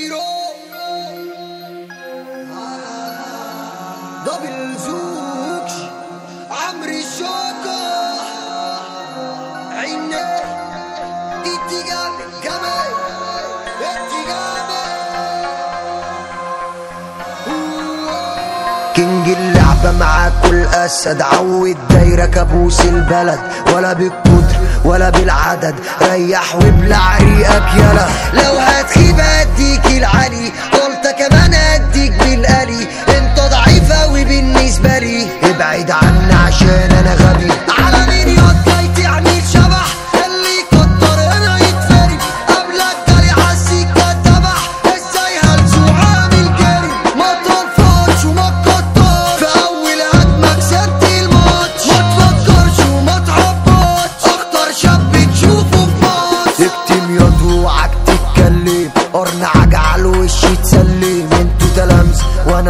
غيره ده بالزوج عمرو الشوكة عينيه انت جامد جمال. انت جامد كينج اللعبة معاك كل الاسد عود دايره كابوس البلد ولا بالقدر ولا بالعدد. ريح وابلع ريقك يلا. لو هتخيب اديك العلي.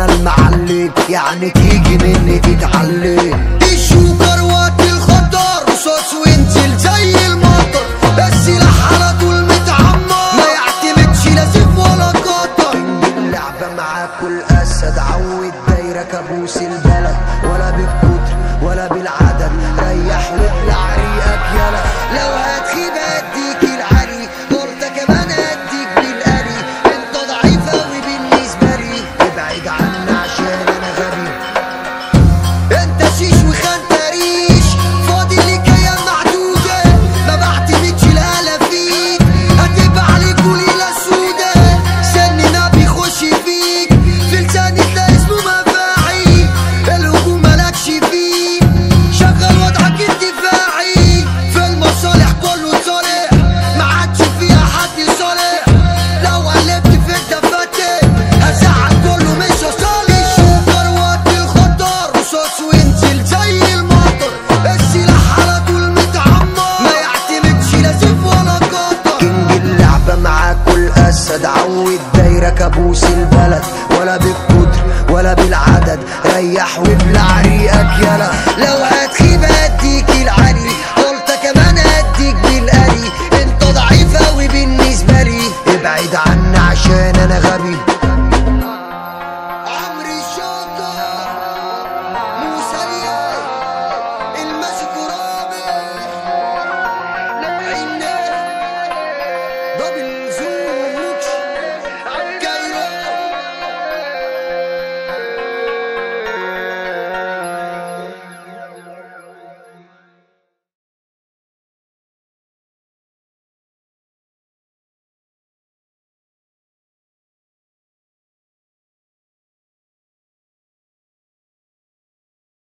أنا المعلم يعني تيجي مني تتعلم وقت الخطر زي المطر. بس على طول متعمر. ما يعتمدش لا سيف ولا قطر. اللعبة كابوس البلد. ولا بالكتر ولا بالعدد. ريح وابلع ريقك يلا. لو متعود دايرة كابوس البلد. ولا بالقدر ولا بالعدد. ريح وابلع ريقك يلا لو هتخيب هديك العلي. قلت كمان هديك بالقلي انت ضعيفة وبالنسبة لي. ابعد عني عشان أنا غبي.